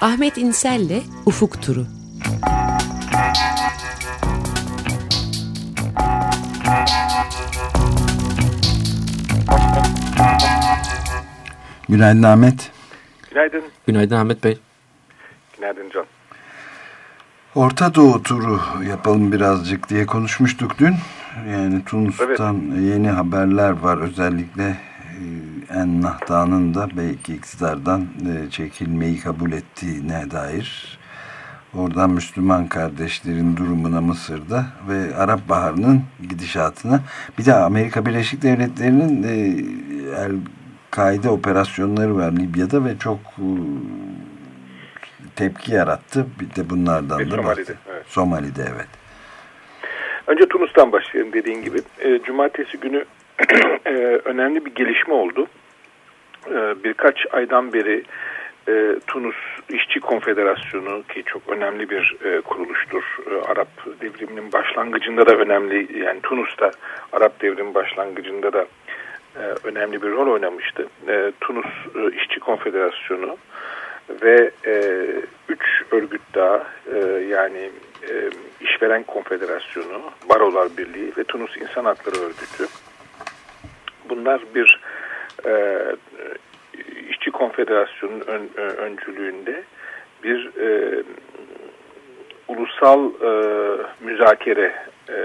Ahmet İnsel'le Ufuk Turu. Günaydın Ahmet. Günaydın. Günaydın Ahmet Bey. Günaydın Can. Orta Doğu turu yapalım birazcık diye konuşmuştuk dün. Yani Tunus'tan evet. yeni haberler var. Özellikle e, en Nahda'nın da belki iktidardan e, çekilmeyi kabul ettiğine dair. Oradan Müslüman kardeşlerin durumuna Mısır'da ve Arap Baharı'nın gidişatına. Bir de Amerika Birleşik Devletleri'nin e, El kaide operasyonları var Libya'da ve çok tepki yarattı. Bir de bunlardan ve da Somali'de, evet. Somali'de evet. Önce Tunus'tan başlayalım dediğin gibi. E, cumartesi günü e, önemli bir gelişme oldu. E, birkaç aydan beri e, Tunus İşçi Konfederasyonu ki çok önemli bir e, kuruluştur. E, Arap devriminin başlangıcında da önemli yani Tunus'ta Arap devriminin başlangıcında da önemli bir rol oynamıştı. Tunus İşçi Konfederasyonu ve üç örgüt daha yani e, İşveren Konfederasyonu, Barolar Birliği ve Tunus İnsan Hakları Örgütü. Bunlar bir e, İşçi Konfederasyonu ön, e, öncülüğünde bir e, ulusal e, müzakere e,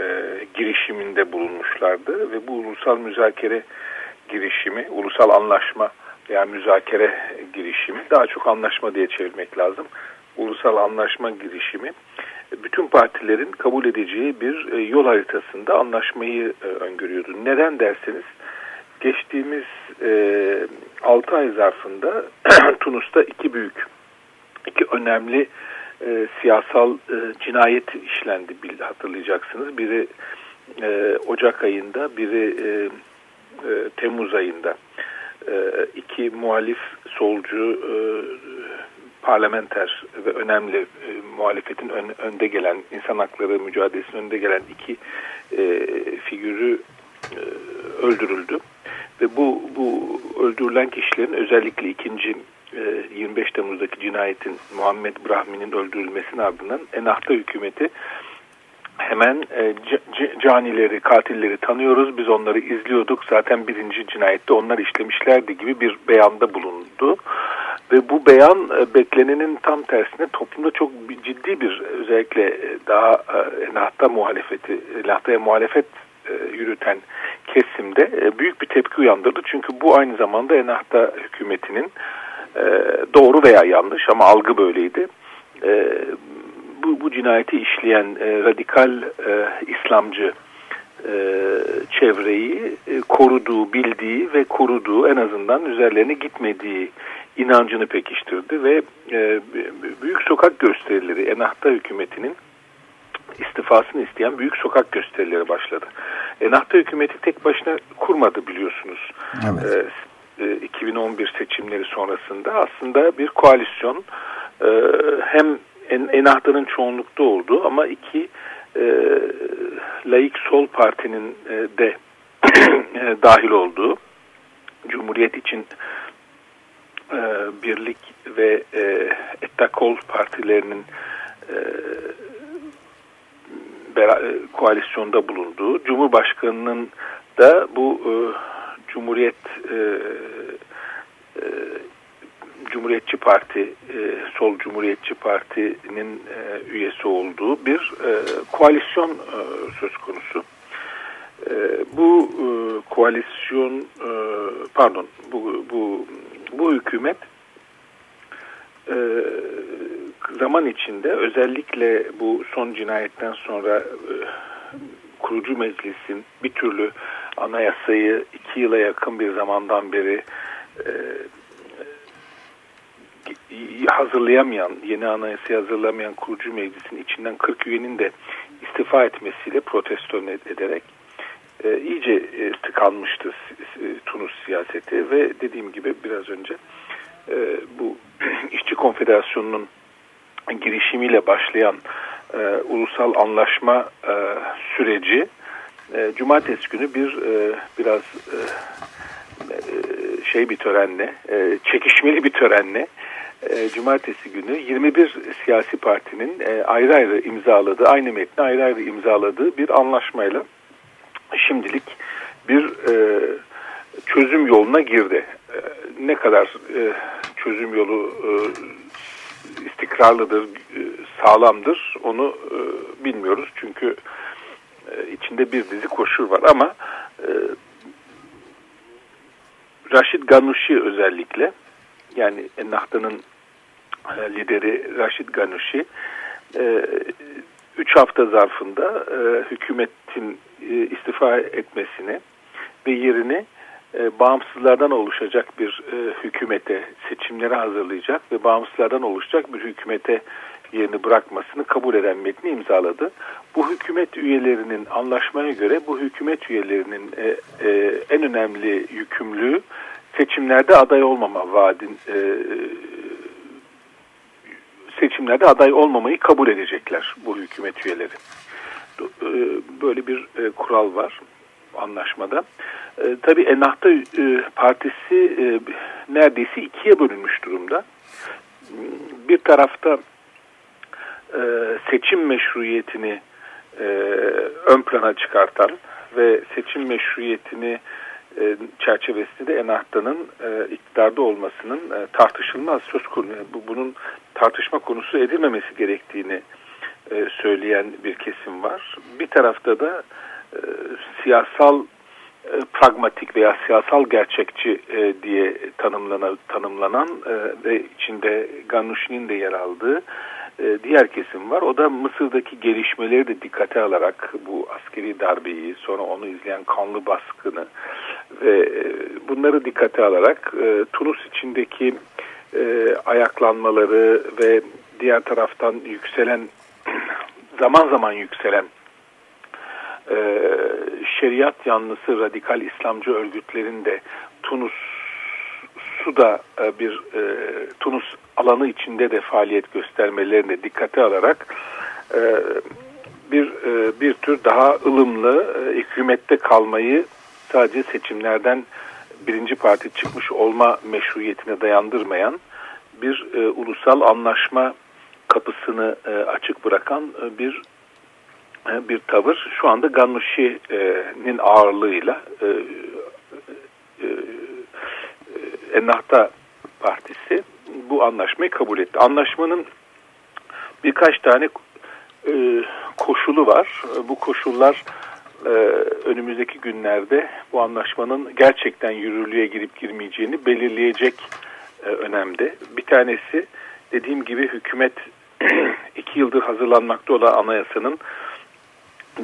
girişiminde bulunmuşlardı ve bu ulusal müzakere girişimi, ulusal anlaşma veya müzakere girişimi, daha çok anlaşma diye çevirmek lazım. Ulusal anlaşma girişimi, bütün partilerin kabul edeceği bir e, yol haritasında anlaşmayı e, öngörüyordu. Neden derseniz, geçtiğimiz e, 6 ay zarfında Tunus'ta iki büyük, iki önemli e, siyasal e, cinayet işlendi hatırlayacaksınız. Biri e, Ocak ayında, biri e, e, Temmuz ayında e, iki muhalif solcu e, parlamenter ve önemli e, muhalefetin ön, önde gelen insan hakları mücadelesinin önde gelen iki e, figürü e, öldürüldü ve bu bu öldürülen kişilerin özellikle ikinci 25 e, Temmuz'daki cinayetin Muhammed Brahmi'nin öldürülmesinin ardından Ennahda hükümeti hemen e, canileri, katilleri tanıyoruz. Biz onları izliyorduk. Zaten birinci cinayette onlar işlemişlerdi gibi bir beyanda bulundu. Ve bu beyan e, beklenenin tam tersine toplumda çok ciddi bir özellikle daha e, lahta muhalefeti, lahtaya muhalefet yürüten kesimde e, büyük bir tepki uyandırdı. Çünkü bu aynı zamanda Ennahda hükümetinin e, doğru veya yanlış ama algı böyleydi. E, bu, bu cinayeti işleyen e, radikal e, İslamcı e, çevreyi e, koruduğu, bildiği ve koruduğu en azından üzerlerine gitmediği inancını pekiştirdi ve e, büyük sokak gösterileri Enahta hükümetinin istifasını isteyen büyük sokak gösterileri başladı. Enahta hükümeti tek başına kurmadı biliyorsunuz. Evet. E, 2011 e, seçimleri sonrasında aslında bir koalisyon e, hem en, Enahda'nın çoğunlukta olduğu ama iki e, laik sol partinin e, de e, dahil olduğu Cumhuriyet için e, Birlik ve e, Ettakol partilerinin e, koalisyonda bulunduğu, Cumhurbaşkanı'nın da bu e, Cumhuriyet e, e, Cumhuriyetçi Parti, e, Sol Cumhuriyetçi Parti'nin e, üyesi olduğu bir e, koalisyon e, söz konusu. E, bu e, koalisyon, e, pardon, bu, bu, bu hükümet e, zaman içinde özellikle bu son cinayetten sonra e, kurucu meclisin bir türlü anayasayı iki yıla yakın bir zamandan beri e, hazırlayamayan, yeni anayasayı hazırlamayan kurucu meclisin içinden 40 üyenin de istifa etmesiyle protesto ederek e, iyice e, tıkanmıştı e, Tunus siyaseti ve dediğim gibi biraz önce e, bu işçi konfederasyonunun girişimiyle başlayan e, ulusal anlaşma e, süreci e, cumartesi günü bir e, biraz e, e şey bir törenle, e, çekişmeli bir törenle e, cumartesi günü 21 siyasi partinin e, ayrı ayrı imzaladığı, aynı metni ayrı ayrı imzaladığı bir anlaşmayla şimdilik bir e, çözüm yoluna girdi. E, ne kadar e, çözüm yolu e, istikrarlıdır, e, sağlamdır onu e, bilmiyoruz. Çünkü e, içinde bir dizi koşul var ama Raşid Ganuşi özellikle yani Ennahda'nın e, lideri Raşid Ganuşi üç hafta zarfında hükümetin istifa etmesini ve yerini e, bağımsızlardan oluşacak bir e, hükümete seçimleri hazırlayacak ve bağımsızlardan oluşacak bir hükümete yerini bırakmasını kabul eden metni imzaladı. Bu hükümet üyelerinin anlaşmaya göre bu hükümet üyelerinin e, e, en önemli yükümlülüğü seçimlerde aday olmama vaadin e, seçimlerde aday olmamayı kabul edecekler bu hükümet üyeleri. E, böyle bir e, kural var anlaşmada. E, tabii Ennahda e, Partisi e, neredeyse ikiye bölünmüş durumda. Bir tarafta e, seçim meşruiyetini e, ön plana çıkartan ve seçim meşruiyetini e, çerçevesinde de Ennahda'nın e, iktidarda olmasının e, tartışılmaz söz konusu. Bu, bunun tartışma konusu edilmemesi gerektiğini e, söyleyen bir kesim var. Bir tarafta da e, siyasal e, pragmatik veya siyasal gerçekçi e, diye tanımlanan, tanımlanan e, ve içinde Ganuşi'nin de yer aldığı e, diğer kesim var. O da Mısır'daki gelişmeleri de dikkate alarak bu askeri darbeyi, sonra onu izleyen kanlı baskını ve e, bunları dikkate alarak e, Tunus içindeki e, ayaklanmaları ve diğer taraftan yükselen zaman zaman yükselen e, şeriat yanlısı radikal İslamcı örgütlerin de Tunus Suda e, bir e, Tunus alanı içinde de faaliyet göstermelerini dikkate alarak e, bir e, bir tür daha ılımlı e, hükümette kalmayı sadece seçimlerden birinci parti çıkmış olma meşruiyetine dayandırmayan bir e, ulusal anlaşma kapısını e, açık bırakan e, bir bir tavır şu anda Gannuşi'nin ağırlığıyla e, e, Ennahta Partisi bu anlaşmayı kabul etti. Anlaşmanın birkaç tane e, koşulu var. Bu koşullar e, önümüzdeki günlerde bu anlaşmanın gerçekten yürürlüğe girip girmeyeceğini belirleyecek e, önemde. Bir tanesi dediğim gibi hükümet iki yıldır hazırlanmakta olan anayasanın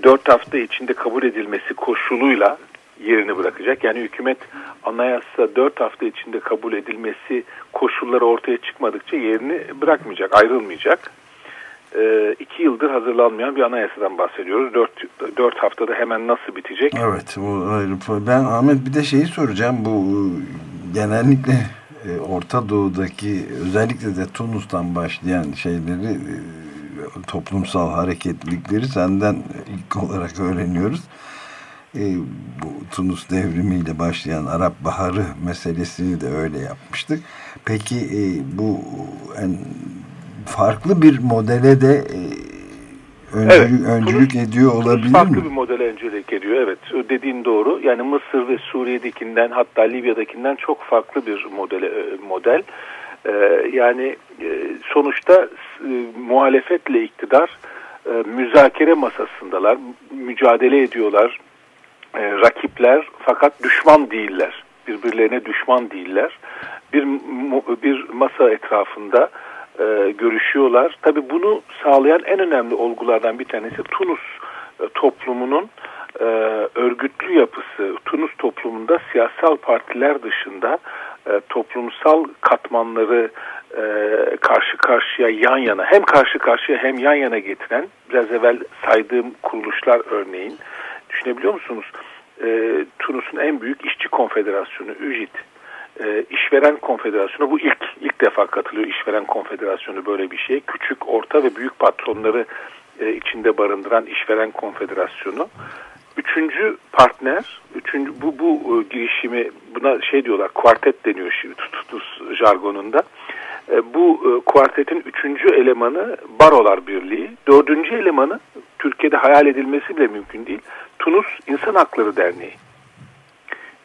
dört hafta içinde kabul edilmesi koşuluyla yerini bırakacak. Yani hükümet anayasa dört hafta içinde kabul edilmesi koşulları ortaya çıkmadıkça yerini bırakmayacak, ayrılmayacak. E, yıldır hazırlanmayan bir anayasadan bahsediyoruz. Dört, dört haftada hemen nasıl bitecek? Evet. Bu ayrı. Ben Ahmet bir de şeyi soracağım. Bu genellikle e, Orta Doğu'daki özellikle de Tunus'tan başlayan şeyleri e, toplumsal hareketlilikleri senden ilk olarak öğreniyoruz. E, bu Tunus devrimiyle başlayan Arap Baharı meselesini de öyle yapmıştık. Peki e, bu en farklı bir modele de e, öncülük, evet, öncülük ediyor olabilir mi? Farklı bir modele öncülük ediyor evet. Dediğin doğru. Yani Mısır ve Suriye'dekinden hatta Libya'dakinden çok farklı bir modele, e, model. Ee, yani e, sonuçta e, muhalefetle iktidar e, müzakere masasındalar, mücadele ediyorlar, e, rakipler fakat düşman değiller. Birbirlerine düşman değiller. Bir bir masa etrafında e, görüşüyorlar. Tabii bunu sağlayan en önemli olgulardan bir tanesi Tunus e, toplumunun e, örgütlü yapısı. Tunus toplumunda siyasal partiler dışında e, toplumsal katmanları e, karşı karşıya yan yana hem karşı karşıya hem yan yana getiren biraz evvel saydığım kuruluşlar örneğin düşünebiliyor musunuz? E, Tunus'un en büyük işçi konfederasyonu ÜJİT işveren konfederasyonu bu ilk ilk defa katılıyor işveren konfederasyonu böyle bir şey küçük orta ve büyük patronları içinde barındıran işveren konfederasyonu üçüncü partner üçüncü bu bu e, girişimi buna şey diyorlar kuartet deniyor şimdi Tunus jargonunda E, bu e, kuartetin üçüncü elemanı Barolar Birliği, dördüncü elemanı Türkiye'de hayal edilmesi bile mümkün değil. Tunus İnsan Hakları Derneği.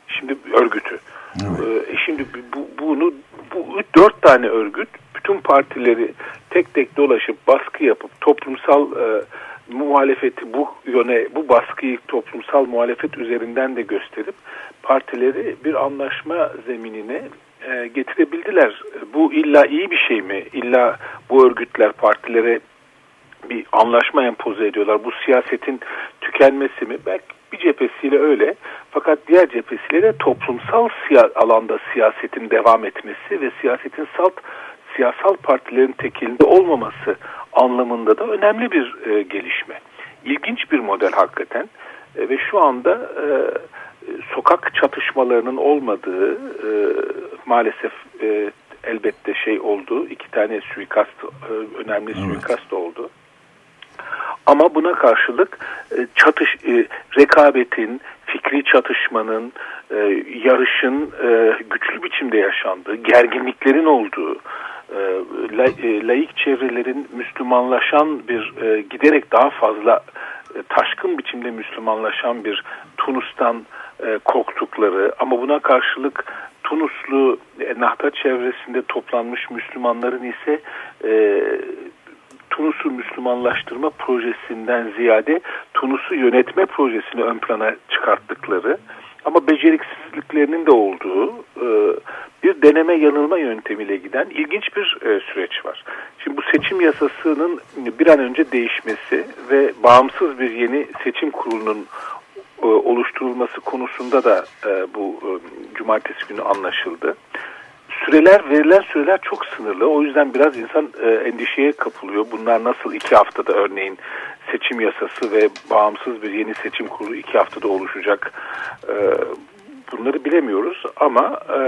Şimdi örgütü. Evet. E, şimdi bu, bunu bu dört tane örgüt bütün partileri tek tek dolaşıp baskı yapıp toplumsal e, muhalefeti bu yöne bu baskıyı toplumsal muhalefet üzerinden de gösterip partileri bir anlaşma zeminine e, getirebildiler. Bu illa iyi bir şey mi? İlla bu örgütler partilere bir anlaşma empoze ediyorlar. Bu siyasetin tükenmesi mi? Belki bir cephesiyle öyle. Fakat diğer cephesiyle de toplumsal siya alanda siyasetin devam etmesi ve siyasetin salt siyasal partilerin tekilinde olmaması anlamında da önemli bir e, gelişme. İlginç bir model hakikaten e, ve şu anda e, sokak çatışmalarının olmadığı e, maalesef e, elbette şey oldu. iki tane suikast, e, önemli evet. suikast oldu. Ama buna karşılık e, çatış, e, rekabetin, fikri çatışmanın, e, yarışın e, güçlü biçimde yaşandığı, gerginliklerin olduğu, la, e, laik çevrelerin Müslümanlaşan bir e, giderek daha fazla e, taşkın biçimde Müslümanlaşan bir Tunus'tan e, korktukları ama buna karşılık Tunuslu e, Nahta çevresinde toplanmış Müslümanların ise e, Tunus'u Müslümanlaştırma projesinden ziyade Tunus'u yönetme projesini ön plana çıkarttıkları ama beceriksizliklerinin de olduğu e, bir deneme yanılma yöntemiyle giden ilginç bir e, süreç var. Şimdi bu seçim yasasının bir an önce değişmesi ve bağımsız bir yeni seçim kurulunun e, oluşturulması konusunda da bu e, cumartesi günü anlaşıldı. Süreler, verilen süreler çok sınırlı. O yüzden biraz insan endişeye kapılıyor. Bunlar nasıl iki haftada örneğin seçim yasası ve bağımsız bir yeni seçim kurulu iki haftada oluşacak. E, bunları bilemiyoruz ama e,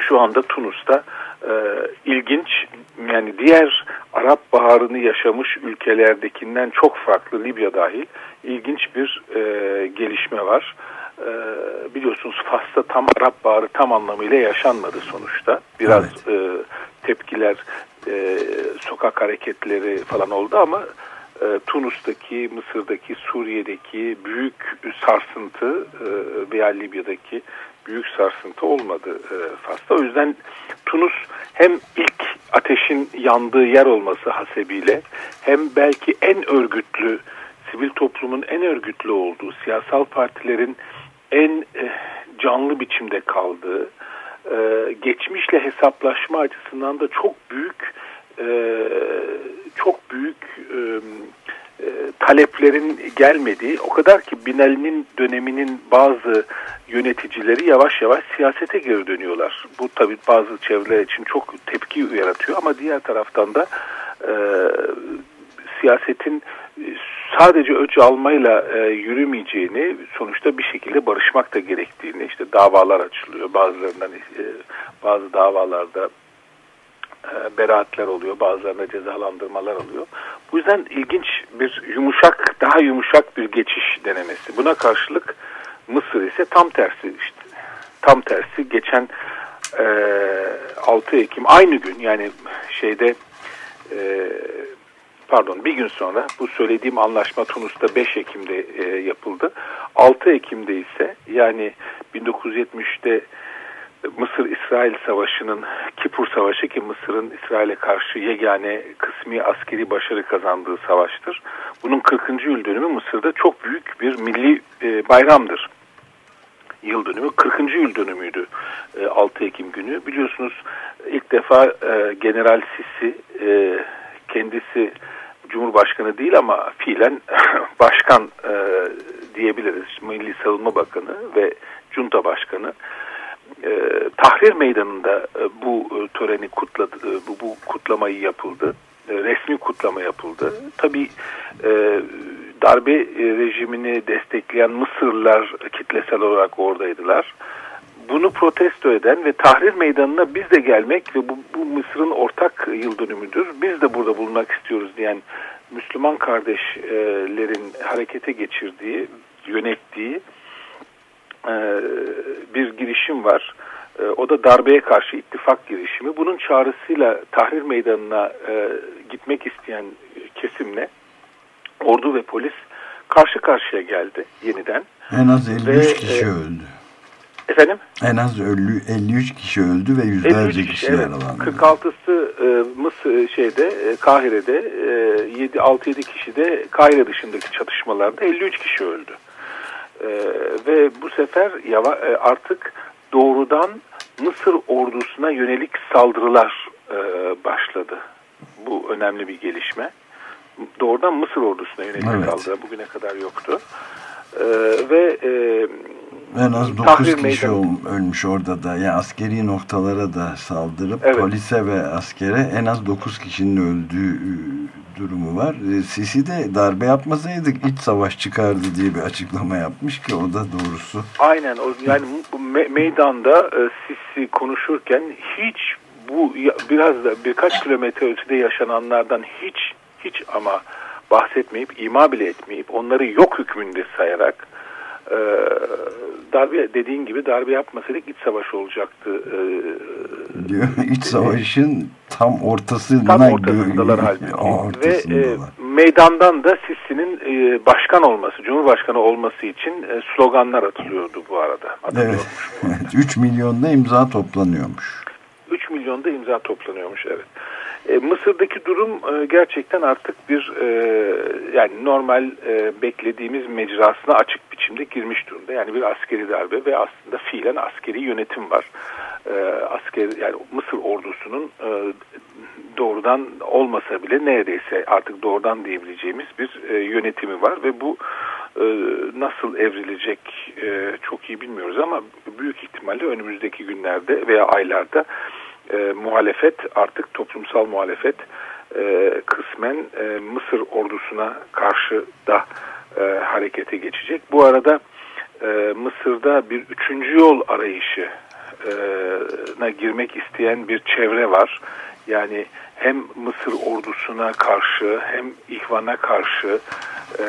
şu anda Tunus'ta e, ilginç yani diğer Arap Baharı'nı yaşamış ülkelerdekinden çok farklı Libya dahil ilginç bir e, gelişme var. E, biliyorsunuz Fas'ta tam Arap Baharı tam anlamıyla yaşanmadı sonuçta. Biraz evet. e, tepkiler, e, sokak hareketleri falan oldu ama e, Tunus'taki, Mısır'daki, Suriye'deki büyük sarsıntı e, veya Libya'daki büyük sarsıntı olmadı e, Fas'ta. O yüzden Tunus hem ilk ateşin yandığı yer olması hasebiyle hem belki en örgütlü, sivil toplumun en örgütlü olduğu, siyasal partilerin en e, canlı biçimde kaldığı, e, geçmişle hesaplaşma açısından da çok büyük e, çok büyük e, e, taleplerin gelmediği o kadar ki Binali'nin döneminin bazı yöneticileri yavaş yavaş siyasete geri dönüyorlar. Bu tabi bazı çevreler için çok tepki yaratıyor ama diğer taraftan da e, siyasetin sadece ölçü almayla e, yürümeyeceğini sonuçta bir şekilde barışmak da gerektiğini işte davalar açılıyor bazılarından e, bazı davalarda e, beraatler oluyor, bazılarında cezalandırmalar oluyor. Bu yüzden ilginç bir yumuşak, daha yumuşak bir geçiş denemesi. Buna karşılık Mısır ise tam tersi işte. Tam tersi geçen e, 6 Ekim aynı gün yani şeyde e, pardon bir gün sonra bu söylediğim anlaşma Tunus'ta 5 Ekim'de e, yapıldı. 6 Ekim'de ise yani 1970'te Mısır-İsrail Savaşı'nın Kipur Savaşı ki Mısır'ın İsrail'e karşı yegane kısmi askeri başarı kazandığı savaştır. Bunun 40. yıl dönümü Mısır'da çok büyük bir milli e, bayramdır. Yıl dönümü 40. yıl dönümüydü e, 6 Ekim günü. Biliyorsunuz ilk defa e, General Sisi e, kendisi Cumhurbaşkanı değil ama fiilen başkan e, diyebiliriz. Milli Savunma Bakanı ve Junta Başkanı e, Tahrir Meydanı'nda e, bu e, töreni kutladı, e, bu, bu kutlamayı yapıldı. E, resmi kutlama yapıldı. Tabii e, darbe e, rejimini destekleyen Mısırlılar kitlesel olarak oradaydılar. Bunu protesto eden ve Tahrir Meydanı'na biz de gelmek ve bu, bu Mısır'ın ortak yıl dönümüdür. Biz de burada bulunmak istiyoruz diyen Müslüman kardeşlerin harekete geçirdiği, yönettiği e, bir girişim var. E, o da darbeye karşı ittifak girişimi. Bunun çağrısıyla Tahrir Meydanı'na e, gitmek isteyen kesimle ordu ve polis karşı karşıya geldi yeniden. En az 53 ve, kişi öldü. Efendim? En az ölü 53 kişi öldü ve yüzlerce kişi evet. yaralandı. 46'sı e, Mısır şeyde e, Kahire'de e, 7 6-7 kişi de Kahire dışındaki çatışmalarda 53 kişi öldü. E, ve bu sefer yava, e, artık doğrudan Mısır ordusuna yönelik saldırılar e, başladı. Bu önemli bir gelişme. Doğrudan Mısır ordusuna yönelik evet. saldırı bugüne kadar yoktu. E, ve e, en az 9 kişi ölmüş orada da. Yani askeri noktalara da saldırıp evet. polise ve askere en az 9 kişinin öldüğü e, durumu var. E, Sisi de darbe yapmasaydık iç savaş çıkardı diye bir açıklama yapmış ki o da doğrusu. Aynen. Yani me meydanda e, Sisi konuşurken hiç bu biraz da birkaç kilometre ötede yaşananlardan hiç hiç ama bahsetmeyip, ima bile etmeyip, onları yok hükmünde sayarak e, darbe dediğin gibi darbe yapmasaydık iç savaş olacaktı. E, Diyor iç savaşın tam ortasında tam ortasındalar halbuki. Ve e, meydandan da Sisi'nin e, başkan olması, cumhurbaşkanı olması için e, sloganlar atılıyordu bu arada. Evet. evet. 3 milyonda imza toplanıyormuş. 3 milyonda imza toplanıyormuş evet. E, Mısır'daki durum e, gerçekten artık bir e, yani normal beklediğimiz mecrasına açık biçimde girmiş durumda. Yani bir askeri darbe ve aslında fiilen askeri yönetim var. Asker yani Mısır ordusunun doğrudan olmasa bile neredeyse artık doğrudan diyebileceğimiz bir yönetimi var ve bu nasıl evrilecek çok iyi bilmiyoruz ama büyük ihtimalle önümüzdeki günlerde veya aylarda e, muhalefet artık toplumsal muhalefet e, kısmen e, Mısır ordusuna karşı da e, harekete geçecek. Bu arada e, Mısır'da bir üçüncü yol arayışı na girmek isteyen bir çevre var. Yani hem Mısır ordusuna karşı hem İhvan'a karşı e,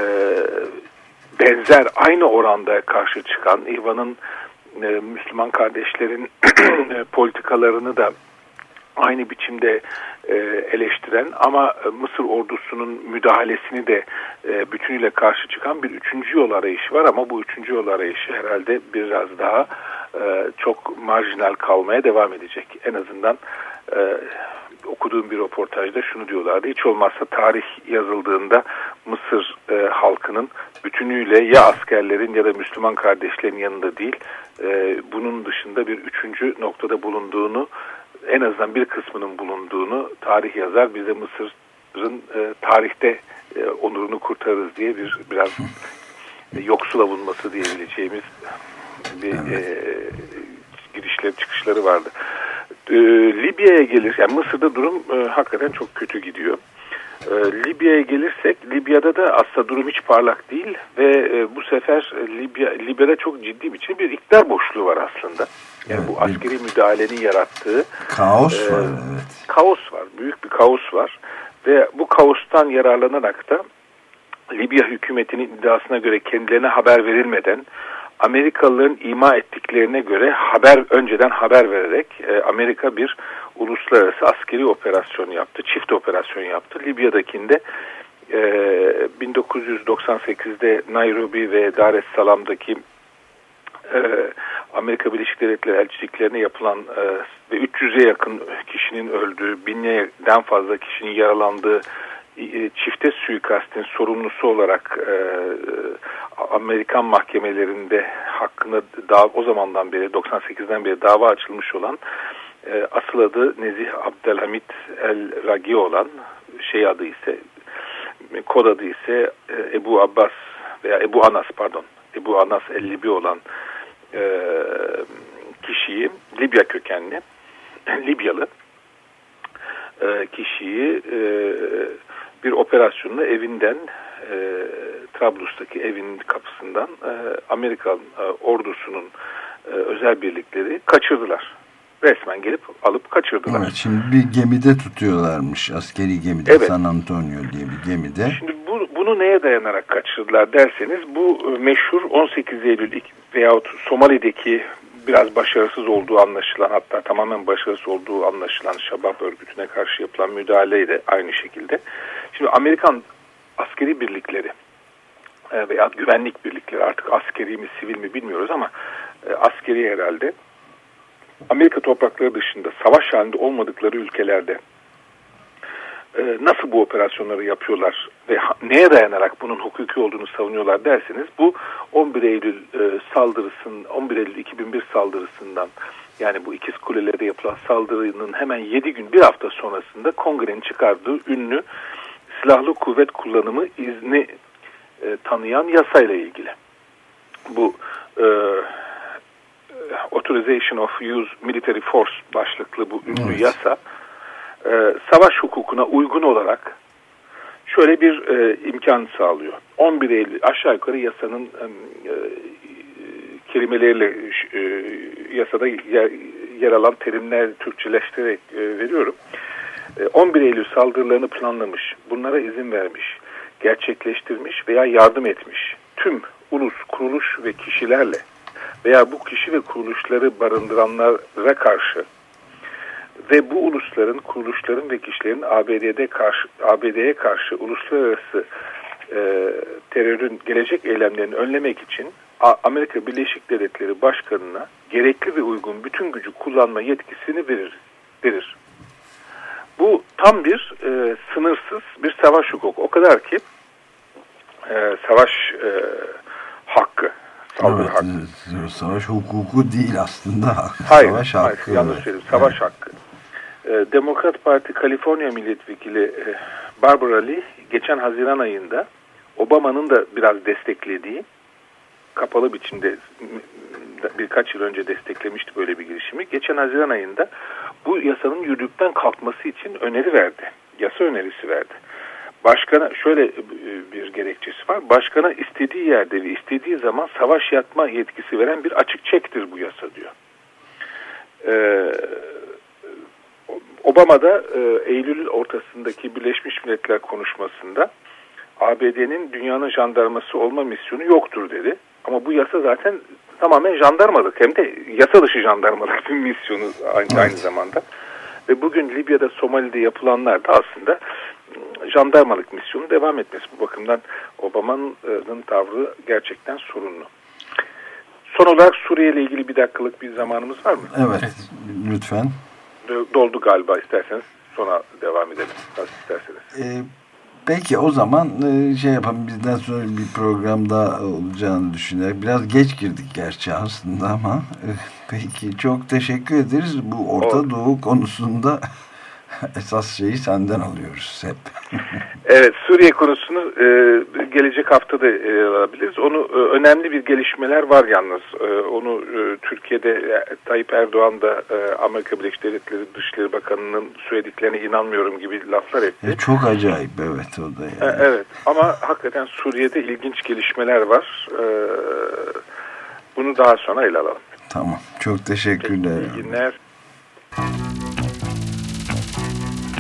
benzer aynı oranda karşı çıkan İhvan'ın e, Müslüman kardeşlerin e, politikalarını da aynı biçimde e, eleştiren ama Mısır ordusunun müdahalesini de bütünüyle karşı çıkan bir üçüncü yol arayışı var ama bu üçüncü yol arayışı herhalde biraz daha çok marjinal kalmaya devam edecek. En azından okuduğum bir röportajda şunu diyorlardı. Hiç olmazsa tarih yazıldığında Mısır e, halkının bütünüyle ya askerlerin ya da Müslüman kardeşlerin yanında değil, e, bunun dışında bir üçüncü noktada bulunduğunu en azından bir kısmının bulunduğunu tarih yazar. Bize Mısır'ın e, tarihte e, onurunu kurtarırız diye bir biraz e, yoksul avunması diyebileceğimiz bir e, girişleri çıkışları vardı. E, Libya'ya gelir, yani Mısır'da durum e, hakikaten çok kötü gidiyor. E, Libya'ya gelirsek, Libya'da da aslında durum hiç parlak değil ve e, bu sefer Libya Libya'da çok ciddi biçimde bir iktidar boşluğu var aslında. Yani evet, bu askeri müdahalenin yarattığı kaos e, var. Evet. Kaos var, büyük bir kaos var ve bu kaostan yararlanarak da Libya hükümetinin iddiasına göre kendilerine haber verilmeden Amerikalıların ima ettiklerine göre haber önceden haber vererek e, Amerika bir uluslararası askeri operasyon yaptı, çift operasyon yaptı. Libya'dakinde e, 1998'de Nairobi ve Dar es Salaam'daki e, Amerika Birleşik Devletleri elçiliklerine yapılan e, ve 300'e yakın kişinin öldüğü, binden fazla kişinin yaralandığı çifte suikastin sorumlusu olarak e, Amerikan mahkemelerinde hakkında daha o zamandan beri 98'den beri dava açılmış olan e, asıl adı Nezih Abdelhamit El Ragi olan şey adı ise kod adı ise e, Ebu Abbas veya Ebu Anas pardon Ebu Anas El Libi olan e, kişiyi Libya kökenli Libyalı e, kişiyi e, bir operasyonla evinden e, Trablus'taki evin kapısından e, Amerikan e, ordusunun e, özel birlikleri kaçırdılar. Resmen gelip alıp kaçırdılar. Evet, şimdi bir gemide tutuyorlarmış. Askeri gemide evet. San Antonio diye bir gemide. Şimdi bu, bunu neye dayanarak kaçırdılar derseniz bu e, meşhur 18 Eylül veyahut Somali'deki biraz başarısız olduğu anlaşılan hatta tamamen başarısız olduğu anlaşılan Şabab örgütüne karşı yapılan müdahaleyle aynı şekilde. Şimdi Amerikan askeri birlikleri e, veya güvenlik birlikleri artık askeri mi sivil mi bilmiyoruz ama e, askeri herhalde Amerika toprakları dışında savaş halinde olmadıkları ülkelerde e, nasıl bu operasyonları yapıyorlar ve neye dayanarak bunun hukuki olduğunu savunuyorlar derseniz bu 11 Eylül e, saldırısının 11 Eylül 2001 saldırısından yani bu ikiz kulelere yapılan saldırının hemen 7 gün bir hafta sonrasında kongrenin çıkardığı ünlü silahlı kuvvet kullanımı izni e, tanıyan yasayla ilgili. Bu e, Authorization of Use Military Force başlıklı bu ünlü evet. yasa e, savaş hukukuna uygun olarak şöyle bir e, imkan sağlıyor. 11 Eylül aşağı yukarı yasanın e, e, kelimeleriyle e, yasada yer, yer alan terimler Türkçeleştirerek e, veriyorum. E, 11 Eylül saldırılarını planlamış, bunlara izin vermiş, gerçekleştirmiş veya yardım etmiş tüm ulus, kuruluş ve kişilerle veya bu kişi ve kuruluşları barındıranlara karşı ve bu ulusların, kuruluşların ve kişilerin ABD'de karşı ABD'ye karşı uluslararası e, terörün gelecek eylemlerini önlemek için Amerika Birleşik Devletleri Başkanı'na gerekli ve uygun bütün gücü kullanma yetkisini verir. verir. Bu tam bir e, sınırsız bir savaş hukuku. O kadar ki e, savaş e, hakkı. Evet, hakkı. Savaş hukuku değil aslında. Hayır, savaş hayır, hakkı. yanlış söyledim. Savaş evet. hakkı. E, Demokrat Parti Kaliforniya Milletvekili e, Barbara Lee geçen Haziran ayında Obama'nın da biraz desteklediği kapalı biçimde birkaç yıl önce desteklemişti böyle bir girişimi. Geçen Haziran ayında bu yasanın yürürlükten kalkması için öneri verdi. Yasa önerisi verdi. Başkana şöyle bir gerekçesi var. Başkana istediği yerde ve istediği zaman savaş yatma yetkisi veren bir açık çektir bu yasa diyor. Ee, Obama da e, Eylül ortasındaki Birleşmiş Milletler konuşmasında ABD'nin dünyanın jandarması olma misyonu yoktur dedi. Ama bu yasa zaten tamamen jandarmalık hem de yasa dışı jandarmalık bir misyonu aynı, evet. aynı zamanda. Ve bugün Libya'da Somali'de yapılanlar da aslında jandarmalık misyonu devam etmesi. Bu bakımdan Obama'nın tavrı gerçekten sorunlu. Son olarak Suriye ile ilgili bir dakikalık bir zamanımız var mı? Evet, lütfen. Doldu galiba isterseniz. Sona devam edelim. Nasıl isterseniz. Ee, Peki o zaman e, şey yapalım. Bizden sonra bir programda olacağını düşünerek. Biraz geç girdik gerçi aslında ama. Peki çok teşekkür ederiz bu Orta Doğu konusunda esas şeyi senden alıyoruz hep. evet Suriye konusunu e, gelecek haftada e, alabiliriz. Onu e, önemli bir gelişmeler var yalnız. E, onu e, Türkiye'de e, Tayyip Erdoğan da e, Amerika Birleşik Devletleri Dışişleri Bakanı'nın söylediklerine inanmıyorum gibi laflar etti. E, çok acayip evet o da yani. E, evet ama hakikaten Suriye'de ilginç gelişmeler var. E, bunu daha sonra ele alalım. Tamam. Çok teşekkürler. İyi günler.